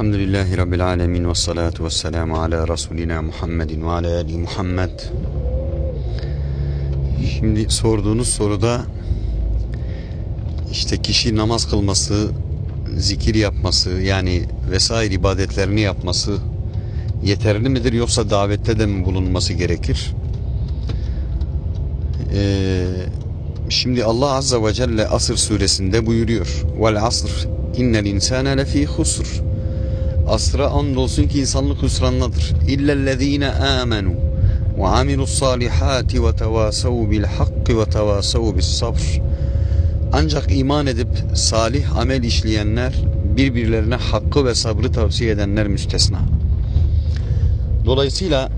Elhamdülillahi Rabbil Alemin ve salatu ve selamu ala Resulina Muhammedin ve ala Ali Muhammed. Şimdi sorduğunuz soruda işte kişi namaz kılması, zikir yapması yani vesaire ibadetlerini yapması yeterli midir yoksa davette de mi bulunması gerekir? Ee, şimdi Allah Azze ve Celle Asır suresinde buyuruyor. Vel asr innel insane lefî husr. Asra andolsun ki insanlık hüsranladır. İllellezîne âmenû ve amilussâlihâti ve tevâsev bil hakkı ve tevâsev bis sabr. Ancak iman edip salih amel işleyenler birbirlerine hakkı ve sabrı tavsiye edenler müstesna. Dolayısıyla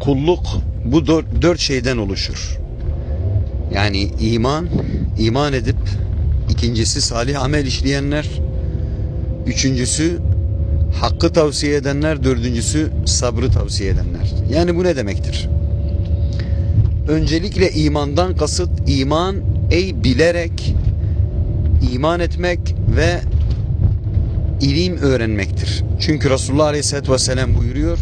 kulluk bu dört, dört şeyden oluşur. Yani iman, iman edip ikincisi salih amel işleyenler, üçüncüsü hakkı tavsiye edenler, dördüncüsü sabrı tavsiye edenler. Yani bu ne demektir? Öncelikle imandan kasıt iman ey bilerek iman etmek ve ilim öğrenmektir. Çünkü Resulullah Aleyhisselatü Vesselam buyuruyor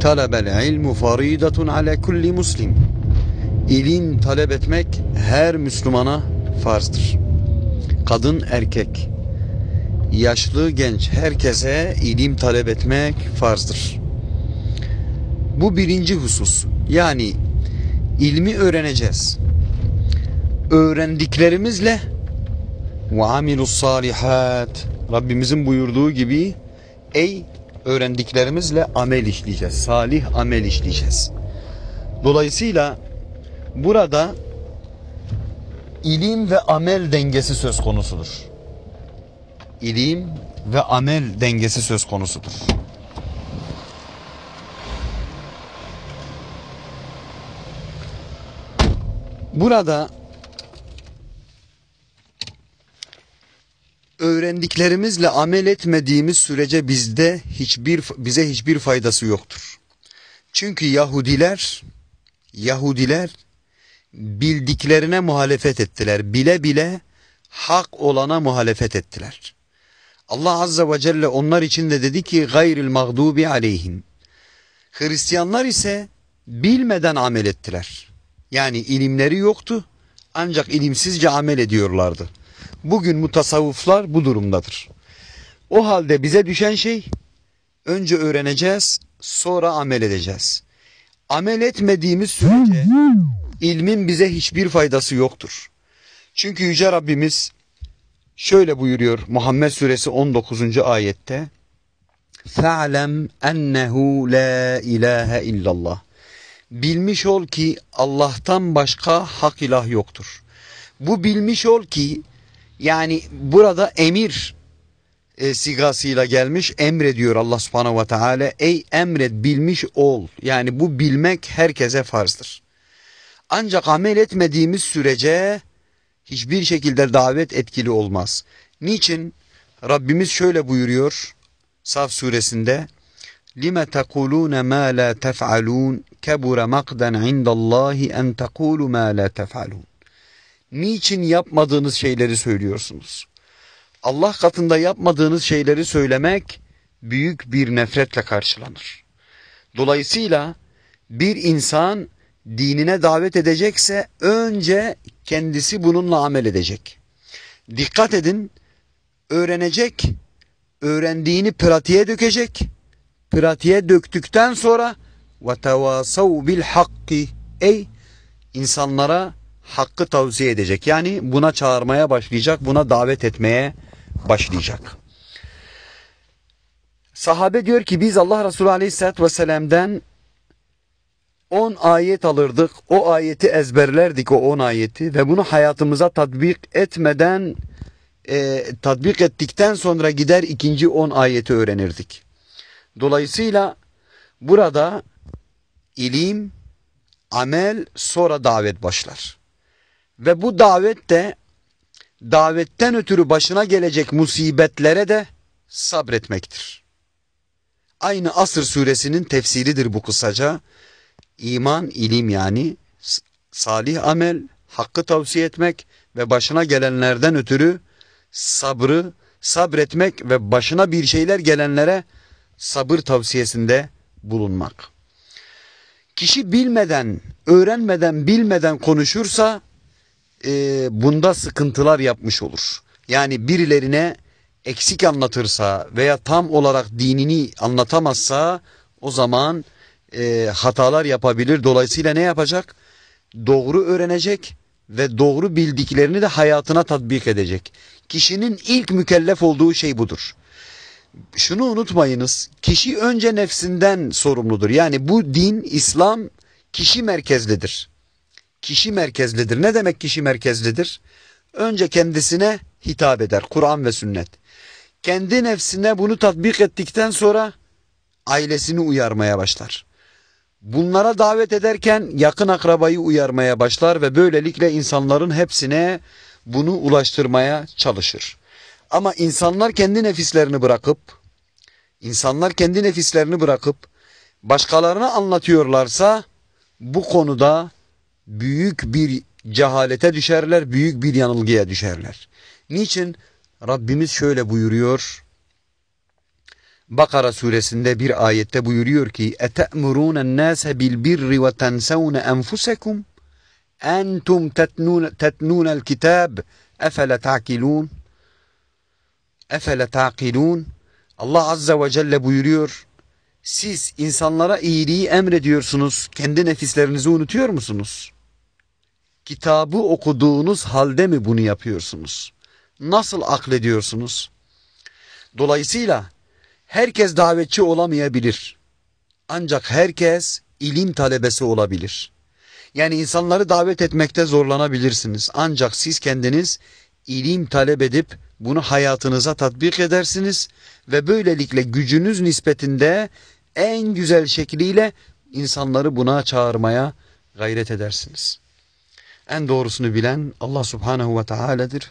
talebel ilmu faridatun ala kulli muslim İlim talep etmek her Müslümana farzdır. Kadın erkek yaşlı genç herkese ilim talep etmek farzdır. Bu birinci husus. Yani ilmi öğreneceğiz. Öğrendiklerimizle ve amilus salihat Rabbimizin buyurduğu gibi ey öğrendiklerimizle amel işleyeceğiz. Salih amel işleyeceğiz. Dolayısıyla burada ilim ve amel dengesi söz konusudur. İlim ve amel dengesi söz konusudur. Burada öğrendiklerimizle amel etmediğimiz sürece bizde hiçbir bize hiçbir faydası yoktur. Çünkü Yahudiler Yahudiler bildiklerine muhalefet ettiler. Bile bile hak olana muhalefet ettiler. Allah Azze ve Celle onlar için de dedi ki gayril mağdubi aleyhim. Hristiyanlar ise bilmeden amel ettiler. Yani ilimleri yoktu ancak ilimsizce amel ediyorlardı. Bugün mutasavvıflar bu durumdadır. O halde bize düşen şey önce öğreneceğiz sonra amel edeceğiz. Amel etmediğimiz sürece ilmin bize hiçbir faydası yoktur. Çünkü Yüce Rabbimiz Şöyle buyuruyor Muhammed suresi 19. ayette. Fe'lem ennehu la ilahe illallah. Bilmiş ol ki Allah'tan başka hak ilah yoktur. Bu bilmiş ol ki yani burada emir e, sigasıyla gelmiş emrediyor Allah subhanahu ve teala. Ey emret bilmiş ol. Yani bu bilmek herkese farzdır. Ancak amel etmediğimiz sürece hiçbir şekilde davet etkili olmaz. Niçin? Rabbimiz şöyle buyuruyor Saf suresinde lime tekulune ma la tef'alun kebure makden indallahi en tekulu ma la tef'alun Niçin yapmadığınız şeyleri söylüyorsunuz? Allah katında yapmadığınız şeyleri söylemek büyük bir nefretle karşılanır. Dolayısıyla bir insan dinine davet edecekse önce kendisi bununla amel edecek. Dikkat edin, öğrenecek, öğrendiğini pratiğe dökecek. Pratiğe döktükten sonra وَتَوَاسَوْ بِالْحَقِّ Ey insanlara hakkı tavsiye edecek. Yani buna çağırmaya başlayacak, buna davet etmeye başlayacak. Sahabe diyor ki biz Allah Resulü Aleyhisselatü Vesselam'dan 10 ayet alırdık. O ayeti ezberlerdik o 10 ayeti ve bunu hayatımıza tatbik etmeden e, tatbik ettikten sonra gider ikinci 10 ayeti öğrenirdik. Dolayısıyla burada ilim, amel sonra davet başlar. Ve bu davet de davetten ötürü başına gelecek musibetlere de sabretmektir. Aynı Asır suresinin tefsiridir bu kısaca. İman, ilim yani salih amel, hakkı tavsiye etmek ve başına gelenlerden ötürü sabrı, sabretmek ve başına bir şeyler gelenlere sabır tavsiyesinde bulunmak. Kişi bilmeden, öğrenmeden, bilmeden konuşursa e, bunda sıkıntılar yapmış olur. Yani birilerine eksik anlatırsa veya tam olarak dinini anlatamazsa o zaman e, hatalar yapabilir. Dolayısıyla ne yapacak? Doğru öğrenecek ve doğru bildiklerini de hayatına tatbik edecek. Kişinin ilk mükellef olduğu şey budur. Şunu unutmayınız. Kişi önce nefsinden sorumludur. Yani bu din, İslam kişi merkezlidir. Kişi merkezlidir. Ne demek kişi merkezlidir? Önce kendisine hitap eder. Kur'an ve sünnet. Kendi nefsine bunu tatbik ettikten sonra ailesini uyarmaya başlar. Bunlara davet ederken yakın akrabayı uyarmaya başlar ve böylelikle insanların hepsine bunu ulaştırmaya çalışır. Ama insanlar kendi nefislerini bırakıp insanlar kendi nefislerini bırakıp başkalarına anlatıyorlarsa bu konuda büyük bir cehalete düşerler, büyük bir yanılgıya düşerler. Niçin? Rabbimiz şöyle buyuruyor. Bakara suresinde bir ayette buyuruyor ki اَتَأْمُرُونَ النَّاسَ بِالْبِرِّ وَتَنْسَوْنَ أَنْفُسَكُمْ أَنْتُمْ تَتْنُونَ الْكِتَابِ اَفَلَ تَعْقِلُونَ اَفَلَ تَعْقِلُونَ Allah Azze ve Celle buyuruyor. Siz insanlara iyiliği emrediyorsunuz. Kendi nefislerinizi unutuyor musunuz? Kitabı okuduğunuz halde mi bunu yapıyorsunuz? Nasıl aklediyorsunuz? Dolayısıyla herkes davetçi olamayabilir. Ancak herkes ilim talebesi olabilir. Yani insanları davet etmekte zorlanabilirsiniz. Ancak siz kendiniz ilim talep edip bunu hayatınıza tatbik edersiniz ve böylelikle gücünüz nispetinde en güzel şekliyle insanları buna çağırmaya gayret edersiniz. En doğrusunu bilen Allah Subhanahu ve Taala'dır.